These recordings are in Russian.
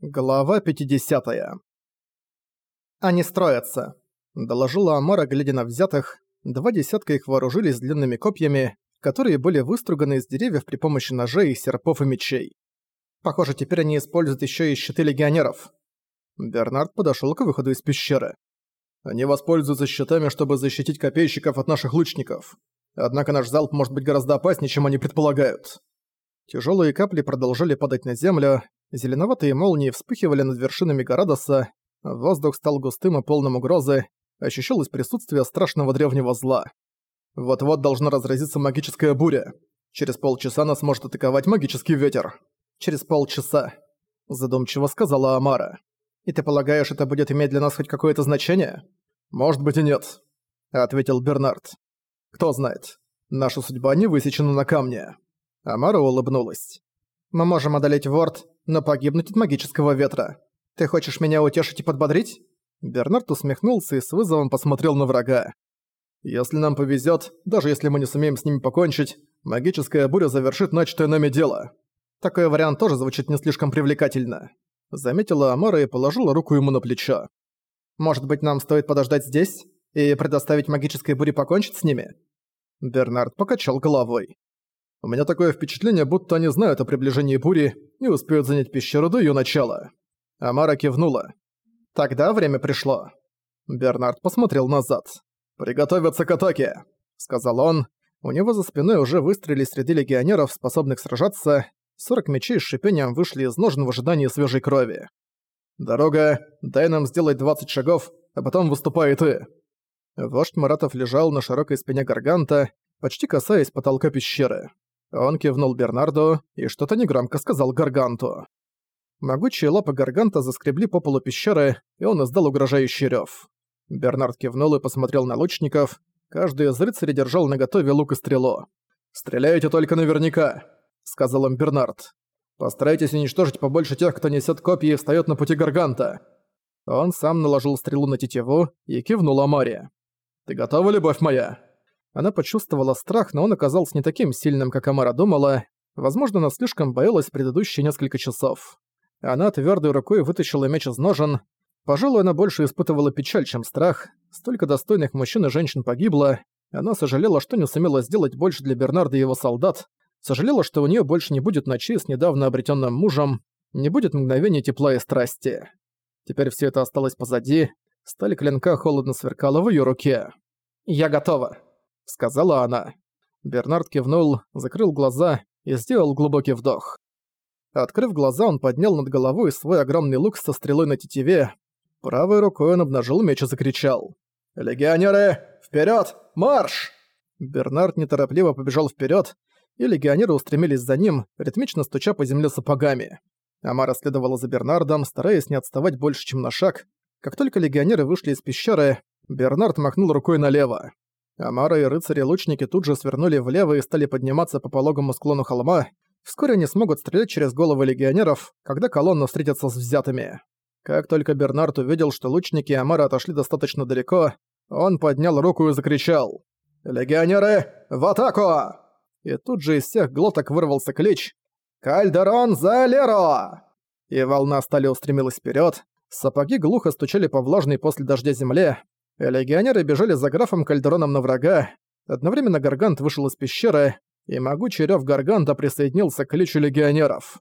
Глава 50. «Они строятся», — доложила Амара, глядя на взятых. Два десятка их вооружились длинными копьями, которые были выструганы из деревьев при помощи ножей, серпов и мечей. Похоже, теперь они используют еще и щиты легионеров. Бернард подошел к выходу из пещеры. Они воспользуются щитами, чтобы защитить копейщиков от наших лучников. Однако наш залп может быть гораздо опаснее, чем они предполагают. Тяжелые капли продолжали падать на землю, Зеленоватые молнии вспыхивали над вершинами Горадоса, воздух стал густым и полным угрозы, ощущалось присутствие страшного древнего зла. Вот-вот должна разразиться магическая буря. Через полчаса нас может атаковать магический ветер. Через полчаса, задумчиво сказала Амара. И ты полагаешь, это будет иметь для нас хоть какое-то значение? Может быть и нет, ответил Бернард. Кто знает. Наша судьба не высечена на камне. Амара улыбнулась. Мы можем одолеть Ворд, но погибнуть от магического ветра. Ты хочешь меня утешить и подбодрить?» Бернард усмехнулся и с вызовом посмотрел на врага. «Если нам повезет, даже если мы не сумеем с ними покончить, магическая буря завершит начатое нами дело. Такой вариант тоже звучит не слишком привлекательно». Заметила Амара и положила руку ему на плечо. «Может быть, нам стоит подождать здесь и предоставить магической буре покончить с ними?» Бернард покачал головой. У меня такое впечатление, будто они знают о приближении бури и успеют занять пещеру до её начала. Амара кивнула. Тогда время пришло. Бернард посмотрел назад. «Приготовиться к атаке», — сказал он. У него за спиной уже выстрелили среди легионеров, способных сражаться. Сорок мечей с шипением вышли из ножен в ожидании свежей крови. «Дорога, дай нам сделать двадцать шагов, а потом выступай ты». Вождь Маратов лежал на широкой спине Гарганта, почти касаясь потолка пещеры. Он кивнул Бернарду и что-то негромко сказал Гарганту. Могучие лапы Гарганта заскребли по полу пещеры, и он издал угрожающий рёв. Бернард кивнул и посмотрел на лучников. Каждый из рыцарей держал наготове лук и стрелу. «Стреляйте только наверняка», — сказал им Бернард. «Постарайтесь уничтожить побольше тех, кто несет копья и встаёт на пути Гарганта». Он сам наложил стрелу на тетиву и кивнул Амаре. «Ты готова, любовь моя?» Она почувствовала страх, но он оказался не таким сильным, как Амара думала. Возможно, она слишком боялась предыдущие несколько часов. Она твердой рукой вытащила меч из ножен. Пожалуй, она больше испытывала печаль, чем страх. Столько достойных мужчин и женщин погибло. Она сожалела, что не сумела сделать больше для Бернарда и его солдат. Сожалела, что у нее больше не будет ночи с недавно обретенным мужем, не будет мгновения тепла и страсти. Теперь все это осталось позади. Сталь клинка холодно сверкала в ее руке. «Я готова», сказала она. Бернард кивнул, закрыл глаза и сделал глубокий вдох. Открыв глаза, он поднял над головой свой огромный лук со стрелой на тетиве. Правой рукой он обнажил меч и закричал. «Легионеры, вперед! Марш!» Бернард неторопливо побежал вперед, и легионеры устремились за ним, ритмично стуча по земле сапогами. Амара следовала за Бернардом, стараясь не отставать больше, чем на шаг. Как только легионеры вышли из пещеры, Бернард махнул рукой налево. Амара и рыцари-лучники тут же свернули влево и стали подниматься по пологому склону холма. Вскоре они смогут стрелять через головы легионеров, когда колонна встретится с взятыми. Как только Бернард увидел, что лучники Амара отошли достаточно далеко, он поднял руку и закричал «Легионеры, в атаку!» И тут же из всех глоток вырвался клич «Кальдерон за Леро!» И волна стали устремилась вперед. Сапоги глухо стучали по влажной после дождя земле, Легионеры бежали за графом Кальдероном на врага. Одновременно Гаргант вышел из пещеры, и могучий рёв Гарганта присоединился к кличу легионеров.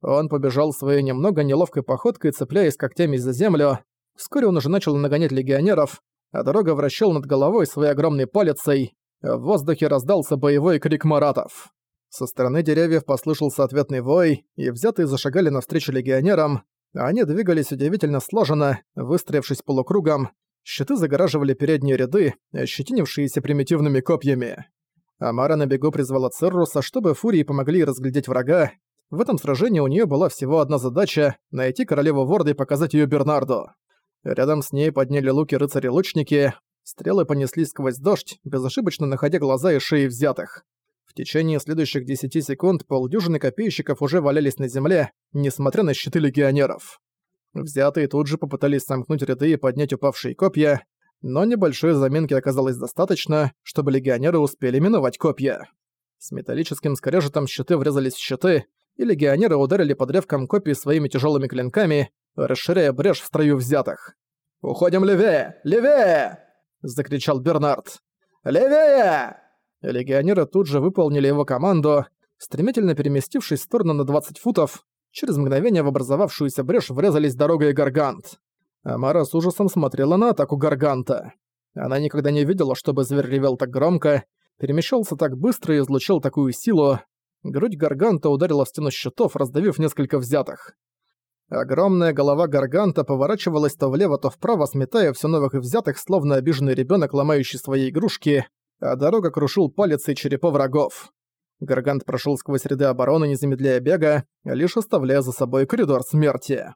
Он побежал своей немного неловкой походкой, цепляясь когтями за землю. Вскоре он уже начал нагонять легионеров, а дорога вращал над головой своей огромной палицей. В воздухе раздался боевой крик маратов. Со стороны деревьев послышался ответный вой, и взятые зашагали навстречу легионерам. Они двигались удивительно слаженно, выстроившись полукругом, Щиты загораживали передние ряды, ощетинившиеся примитивными копьями. Амара на бегу призвала Церруса, чтобы Фурии помогли разглядеть врага. В этом сражении у нее была всего одна задача — найти королеву Ворда и показать ее Бернарду. Рядом с ней подняли луки рыцари-лучники, стрелы понеслись сквозь дождь, безошибочно находя глаза и шеи взятых. В течение следующих 10 секунд полдюжины копейщиков уже валялись на земле, несмотря на щиты легионеров. Взятые тут же попытались сомкнуть ряды и поднять упавшие копья, но небольшой заминки оказалось достаточно, чтобы легионеры успели миновать копья. С металлическим скрежетом щиты врезались в щиты, и легионеры ударили по древкам копий своими тяжелыми клинками, расширяя брешь в строю взятых. «Уходим левее! Левее!» — закричал Бернард. «Левее!» Легионеры тут же выполнили его команду, стремительно переместившись в сторону на 20 футов, через мгновение в образовавшуюся брешь врезались дорога и Гаргант. Амара с ужасом смотрела на атаку Гарганта. Она никогда не видела, чтобы зверь ревел так громко, перемещался так быстро и излучал такую силу. Грудь Гарганта ударила в стену щитов, раздавив несколько взятых. Огромная голова Гарганта поворачивалась то влево, то вправо, сметая все новых взятых, словно обиженный ребенок, ломающий свои игрушки, а дорога крушил палец и черепа врагов. Гаргант прошел сквозь ряды обороны, не замедляя бега, лишь оставляя за собой коридор смерти.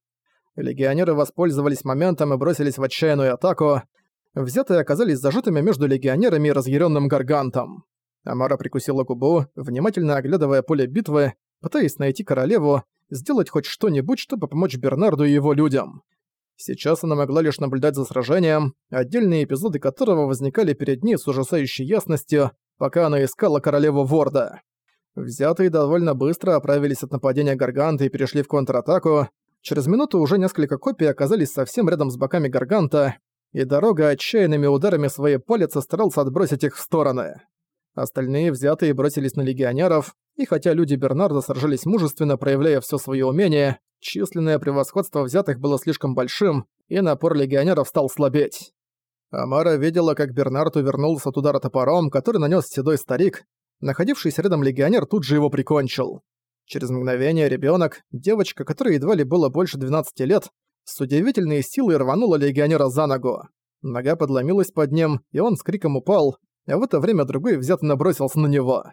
Легионеры воспользовались моментом и бросились в отчаянную атаку. Взятые оказались зажатыми между легионерами и разъяренным Гаргантом. Амара прикусила губу, внимательно оглядывая поле битвы, пытаясь найти королеву, сделать хоть что-нибудь, чтобы помочь Бернарду и его людям. Сейчас она могла лишь наблюдать за сражением, отдельные эпизоды которого возникали перед ней с ужасающей ясностью, пока она искала королеву Ворда. Взятые довольно быстро оправились от нападения Гарганта и перешли в контратаку. Через минуту уже несколько копий оказались совсем рядом с боками Гарганта, и дорога отчаянными ударами своей палицы старался отбросить их в стороны. Остальные взятые бросились на легионеров, и хотя люди Бернарда сражались мужественно, проявляя все свое умение, численное превосходство взятых было слишком большим, и напор легионеров стал слабеть. Амара видела, как Бернард увернулся от удара топором, который нанес седой старик. Находившийся рядом легионер тут же его прикончил. Через мгновение ребенок, девочка, которой едва ли было больше 12 лет, с удивительной силой рванула легионера за ногу. Нога подломилась под ним, и он с криком упал, а в это время другой взято набросился на него.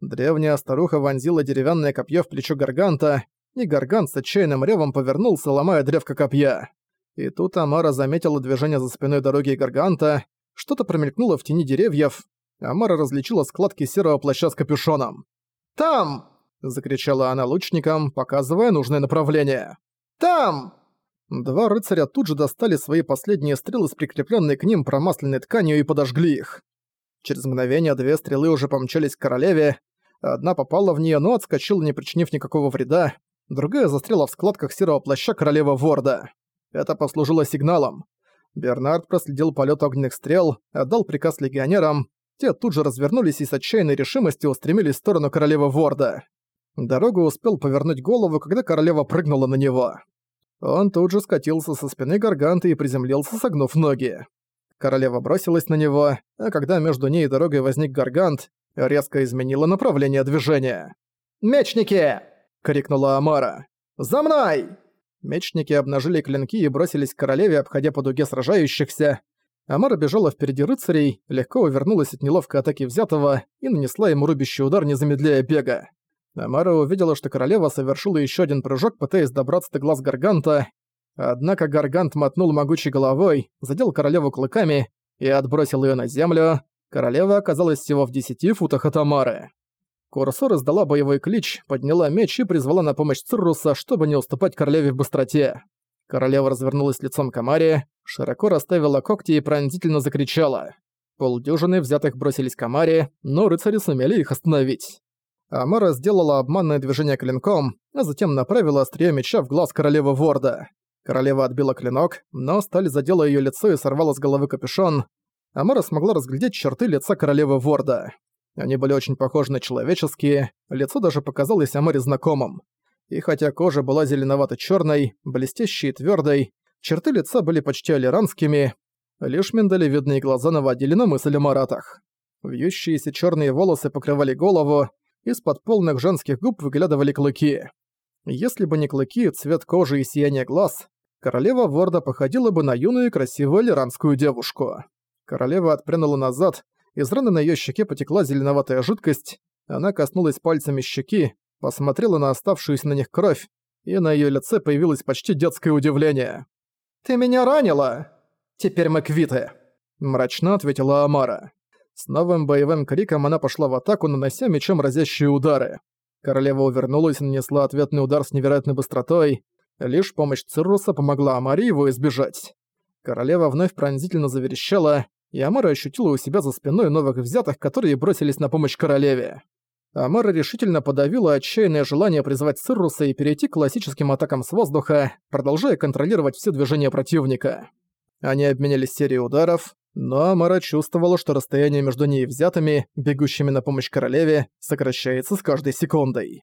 Древняя старуха вонзила деревянное копье в плечо Гарганта, и Гаргант с отчаянным ревом повернулся, ломая древко копья. И тут Амара заметила движение за спиной дороги Гарганта, что-то промелькнуло в тени деревьев, Амара различила складки серого плаща с капюшоном. «Там!» — закричала она лучникам, показывая нужное направление. «Там!» Два рыцаря тут же достали свои последние стрелы с прикрепленной к ним промасленной тканью и подожгли их. Через мгновение две стрелы уже помчались к королеве. Одна попала в нее, но отскочила, не причинив никакого вреда. Другая застряла в складках серого плаща королевы Ворда. Это послужило сигналом. Бернард проследил полет огненных стрел, отдал приказ легионерам. Те тут же развернулись и с отчаянной решимостью устремились в сторону королевы Ворда. Дорогу успел повернуть голову, когда королева прыгнула на него. Он тут же скатился со спины Гарганта и приземлился, согнув ноги. Королева бросилась на него, а когда между ней и дорогой возник Гаргант, резко изменила направление движения. «Мечники!» — крикнула Амара. «За мной!» Мечники обнажили клинки и бросились к королеве, обходя по дуге сражающихся. Амара бежала впереди рыцарей, легко увернулась от неловкой атаки взятого и нанесла ему рубящий удар, не замедляя бега. Амара увидела, что королева совершила еще один прыжок, пытаясь добраться до глаз Гарганта, Однако Гаргант мотнул могучей головой, задел королеву клыками и отбросил ее на землю. Королева оказалась всего в десяти футах от Амары. Курсор издала боевой клич, подняла меч и призвала на помощь Цирруса, чтобы не уступать королеве в быстроте. Королева развернулась лицом к Амаре, широко расставила когти и пронзительно закричала. Полдюжины взятых бросились к Амаре, но рыцари сумели их остановить. Амара сделала обманное движение клинком, а затем направила острие меча в глаз королевы Ворда. Королева отбила клинок, но сталь задела ее лицо и сорвала с головы капюшон. Амара смогла разглядеть черты лица королевы Ворда. Они были очень похожи на человеческие, лицо даже показалось Амаре знакомым. И хотя кожа была зеленовато черной блестящей и твёрдой, черты лица были почти алиранскими, лишь миндалевидные глаза наводили на мысль о маратах. Вьющиеся черные волосы покрывали голову, из-под полных женских губ выглядывали клыки. Если бы не клыки, цвет кожи и сияние глаз, королева Ворда походила бы на юную красивую лиранскую девушку. Королева отпрянула назад, из раны на её щеке потекла зеленоватая жидкость, она коснулась пальцами щеки, посмотрела на оставшуюся на них кровь, и на её лице появилось почти детское удивление. «Ты меня ранила! Теперь мы квиты!» Мрачно ответила Амара. С новым боевым криком она пошла в атаку, нанося мечом разящие удары. Королева увернулась и нанесла ответный удар с невероятной быстротой. Лишь помощь Цирруса помогла Амаре его избежать. Королева вновь пронзительно заверещала, и Амара ощутила у себя за спиной новых взятых, которые бросились на помощь королеве. Амара решительно подавила отчаянное желание призвать Цирруса и перейти к классическим атакам с воздуха, продолжая контролировать все движения противника. Они обменялись серией ударов, но Амара чувствовала, что расстояние между ней и взятыми, бегущими на помощь королеве, сокращается с каждой секундой.